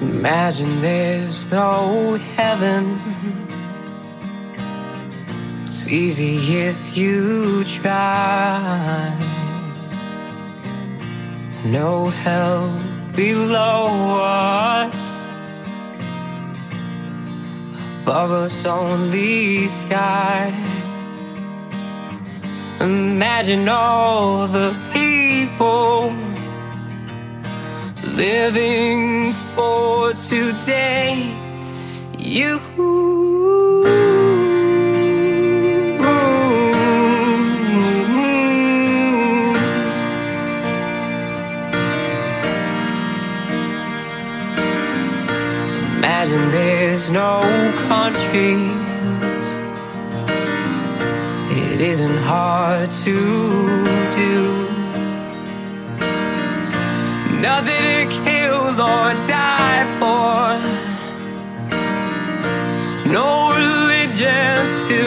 Imagine there's no heaven. It's easy if you try. No hell below us. Above us, only sky. Imagine all the people living for today. You. Imagine there's no countries. It isn't hard to Nothing to kill or die for. No religion to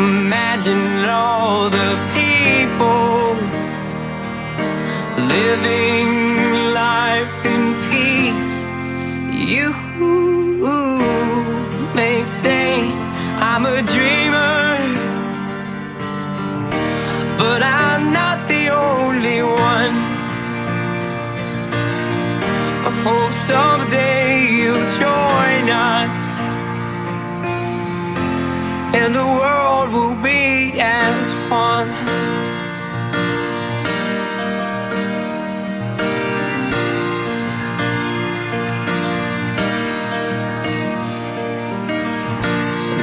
imagine all the people living life in peace. You may say I'm a dreamer, but I'm hope someday you'll join us, and the world will be as one.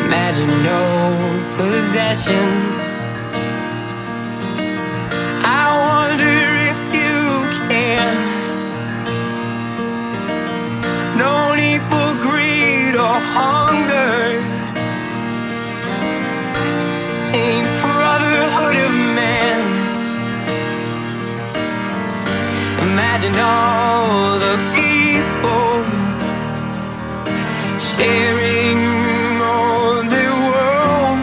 Imagine no possessions. Hunger. A brotherhood of man. Imagine all the people sharing on the world.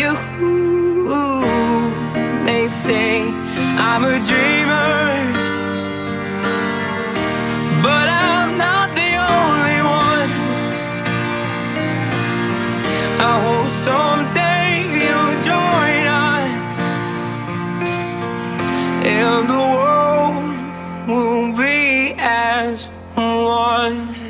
You one.